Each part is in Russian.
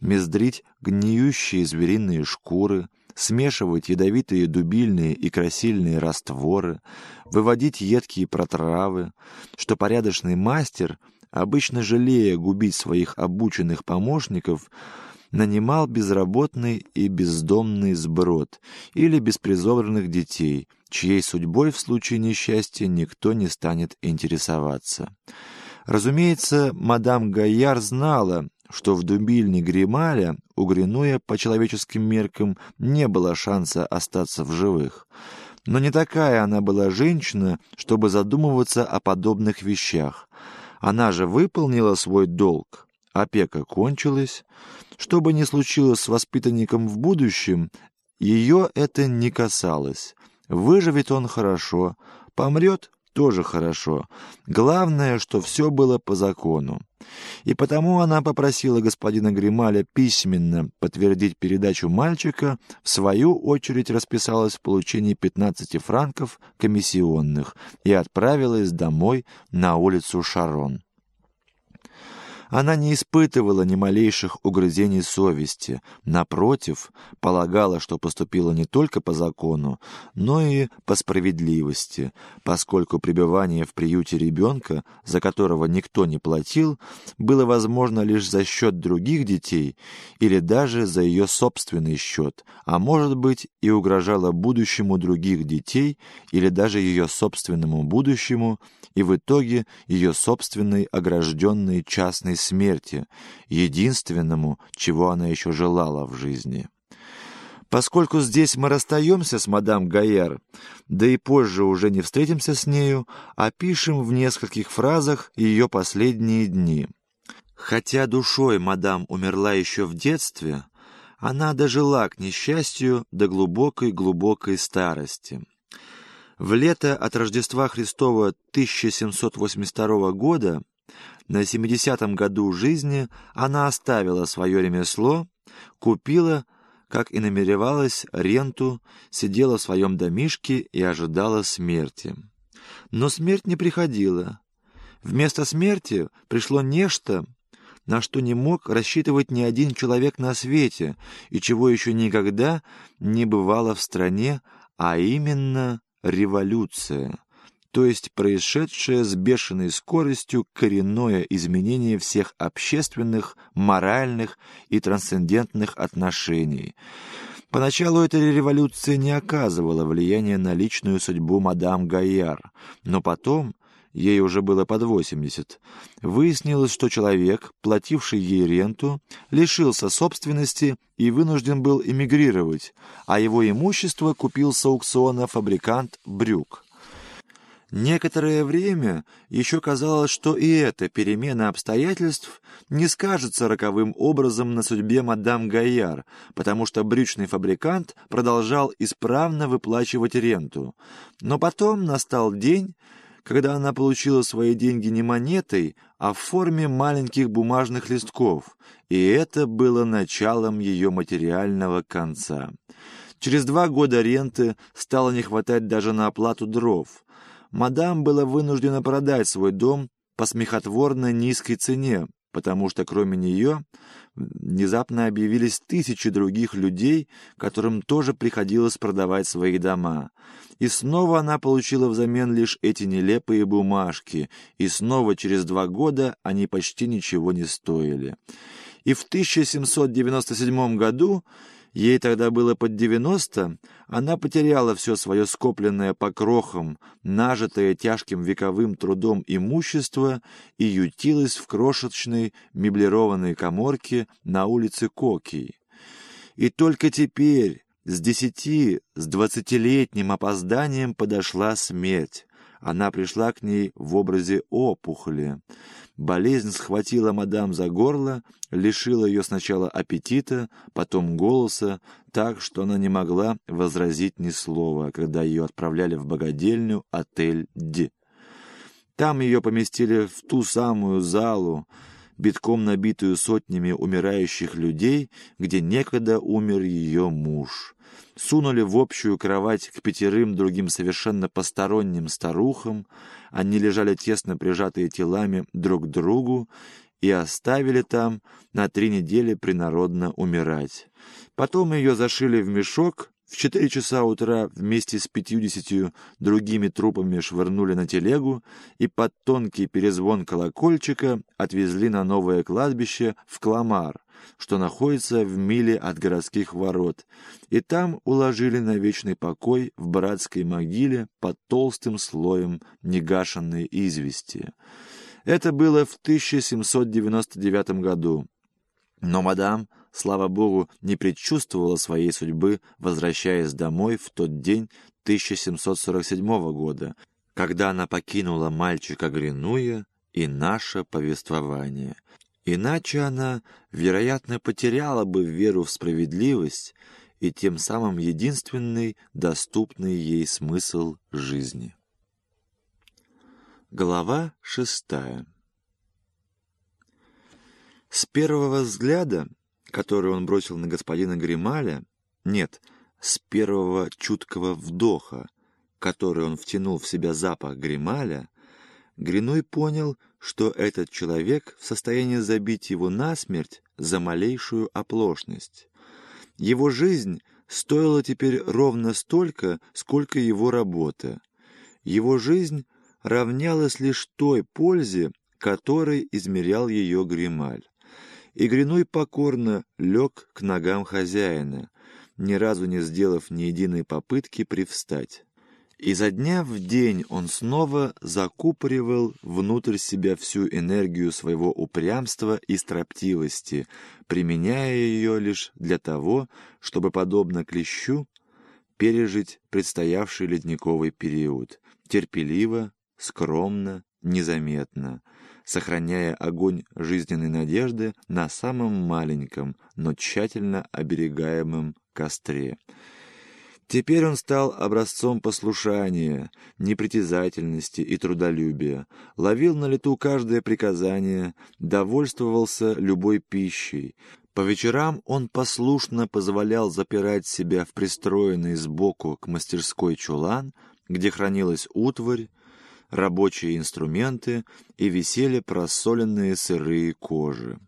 мездрить гниющие звериные шкуры, смешивать ядовитые дубильные и красильные растворы, выводить едкие протравы, что порядочный мастер, обычно жалея губить своих обученных помощников, нанимал безработный и бездомный сброд или беспризорных детей, чьей судьбой в случае несчастья никто не станет интересоваться. Разумеется, мадам Гайяр знала, что в дубильне Грималя у Гринуя по человеческим меркам не было шанса остаться в живых. Но не такая она была женщина, чтобы задумываться о подобных вещах. Она же выполнила свой долг. Опека кончилась. Что бы ни случилось с воспитанником в будущем, ее это не касалось. Выживет он хорошо, помрет тоже хорошо. Главное, что все было по закону. И потому она попросила господина Грималя письменно подтвердить передачу мальчика, в свою очередь расписалась в получении 15 франков комиссионных и отправилась домой на улицу Шарон. Она не испытывала ни малейших угрызений совести. Напротив, полагала, что поступила не только по закону, но и по справедливости, поскольку пребывание в приюте ребенка, за которого никто не платил, было возможно лишь за счет других детей или даже за ее собственный счет, а может быть и угрожало будущему других детей или даже ее собственному будущему и в итоге ее собственной огражденной частной смерти, единственному, чего она еще желала в жизни. Поскольку здесь мы расстаемся с мадам Гаяр, да и позже уже не встретимся с нею, опишем в нескольких фразах ее последние дни. Хотя душой мадам умерла еще в детстве, она дожила к несчастью до глубокой-глубокой старости. В лето от Рождества Христова 1782 года на 70-м году жизни она оставила свое ремесло, купила, как и намеревалась, ренту, сидела в своем домишке и ожидала смерти. Но смерть не приходила. Вместо смерти пришло нечто, на что не мог рассчитывать ни один человек на свете и чего еще никогда не бывало в стране, а именно революция то есть происшедшее с бешеной скоростью коренное изменение всех общественных, моральных и трансцендентных отношений. Поначалу эта революция не оказывала влияния на личную судьбу мадам Гайяр, но потом, ей уже было под 80, выяснилось, что человек, плативший ей ренту, лишился собственности и вынужден был эмигрировать, а его имущество купил с аукциона фабрикант Брюк. Некоторое время еще казалось, что и эта перемена обстоятельств не скажется роковым образом на судьбе мадам Гайяр, потому что брючный фабрикант продолжал исправно выплачивать ренту. Но потом настал день, когда она получила свои деньги не монетой, а в форме маленьких бумажных листков, и это было началом ее материального конца. Через два года ренты стало не хватать даже на оплату дров мадам была вынуждена продать свой дом по смехотворно низкой цене, потому что кроме нее внезапно объявились тысячи других людей, которым тоже приходилось продавать свои дома. И снова она получила взамен лишь эти нелепые бумажки, и снова через два года они почти ничего не стоили. И в 1797 году Ей тогда было под девяносто, она потеряла все свое скопленное по крохам, нажитое тяжким вековым трудом имущество и ютилась в крошечной меблированной коморке на улице Кокий. И только теперь, с десяти, с двадцатилетним опозданием подошла смерть. Она пришла к ней в образе опухоли. Болезнь схватила мадам за горло, лишила ее сначала аппетита, потом голоса, так, что она не могла возразить ни слова, когда ее отправляли в богадельню отель «Д». Там ее поместили в ту самую залу, битком набитую сотнями умирающих людей, где некогда умер ее муж сунули в общую кровать к пятерым другим совершенно посторонним старухам, они лежали тесно прижатые телами друг к другу, и оставили там на три недели принародно умирать. Потом ее зашили в мешок, в четыре часа утра вместе с пятьюдесятью другими трупами швырнули на телегу и под тонкий перезвон колокольчика отвезли на новое кладбище в Кламар, что находится в миле от городских ворот, и там уложили на вечный покой в братской могиле под толстым слоем негашенной извести. Это было в 1799 году. Но мадам слава богу, не предчувствовала своей судьбы, возвращаясь домой в тот день 1747 года, когда она покинула мальчика Гринуя и наше повествование. Иначе она, вероятно, потеряла бы веру в справедливость и тем самым единственный доступный ей смысл жизни. Глава шестая С первого взгляда который он бросил на господина Грималя, нет, с первого чуткого вдоха, который он втянул в себя запах Грималя, Гриной понял, что этот человек в состоянии забить его насмерть за малейшую оплошность. Его жизнь стоила теперь ровно столько, сколько его работа. Его жизнь равнялась лишь той пользе, которой измерял ее Грималь. И Гриной покорно лег к ногам хозяина, ни разу не сделав ни единой попытки привстать. И за дня в день он снова закупоривал внутрь себя всю энергию своего упрямства и строптивости, применяя ее лишь для того, чтобы, подобно клещу, пережить предстоявший ледниковый период, терпеливо, скромно, незаметно, сохраняя огонь жизненной надежды на самом маленьком, но тщательно оберегаемом костре. Теперь он стал образцом послушания, непритязательности и трудолюбия, ловил на лету каждое приказание, довольствовался любой пищей. По вечерам он послушно позволял запирать себя в пристроенный сбоку к мастерской чулан, где хранилась утварь, рабочие инструменты и висели просоленные сырые кожи.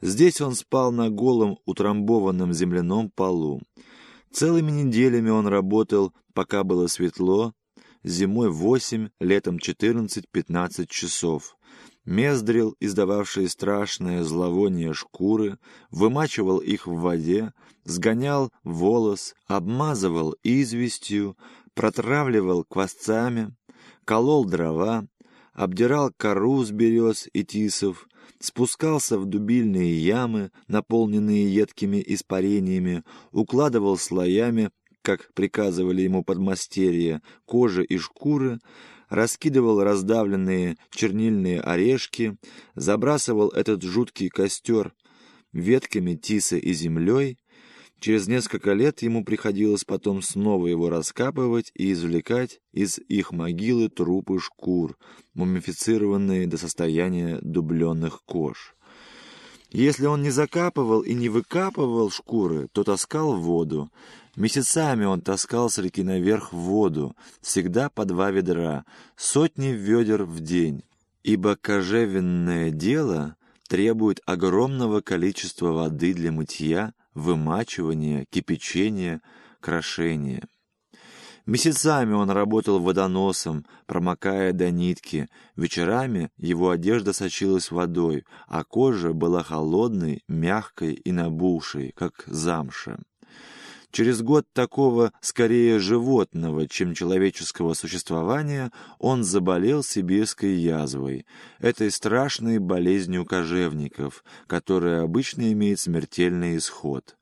Здесь он спал на голом утрамбованном земляном полу. Целыми неделями он работал, пока было светло, зимой восемь, летом четырнадцать-пятнадцать часов. Мездрил, издававший страшное зловоние шкуры, вымачивал их в воде, сгонял волос, обмазывал известью, протравливал квасцами, колол дрова, обдирал кору с берез и тисов, спускался в дубильные ямы, наполненные едкими испарениями, укладывал слоями, как приказывали ему подмастерья, кожи и шкуры, раскидывал раздавленные чернильные орешки, забрасывал этот жуткий костер ветками тиса и землей, Через несколько лет ему приходилось потом снова его раскапывать и извлекать из их могилы трупы шкур, мумифицированные до состояния дубленных кож. Если он не закапывал и не выкапывал шкуры, то таскал воду. Месяцами он таскал с реки наверх воду, всегда по два ведра, сотни ведер в день, ибо кожевенное дело требует огромного количества воды для мытья, вымачивания, кипячения, крошения. Месяцами он работал водоносом, промокая до нитки. Вечерами его одежда сочилась водой, а кожа была холодной, мягкой и набухшей, как замша. Через год такого, скорее животного, чем человеческого существования, он заболел сибирской язвой, этой страшной болезнью кожевников, которая обычно имеет смертельный исход.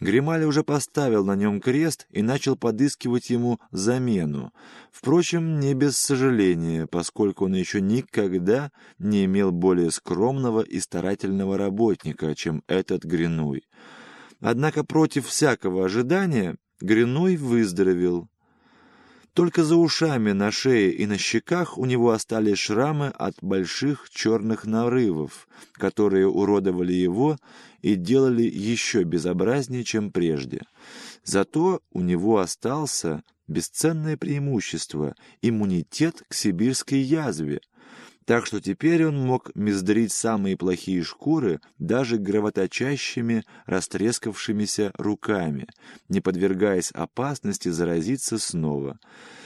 Грималь уже поставил на нем крест и начал подыскивать ему замену. Впрочем, не без сожаления, поскольку он еще никогда не имел более скромного и старательного работника, чем этот Гринуй. Однако против всякого ожидания Гриной выздоровел. Только за ушами, на шее и на щеках у него остались шрамы от больших черных нарывов, которые уродовали его и делали еще безобразнее, чем прежде. Зато у него остался бесценное преимущество — иммунитет к сибирской язве. Так что теперь он мог мездрить самые плохие шкуры даже кровоточащими, растрескавшимися руками, не подвергаясь опасности заразиться снова.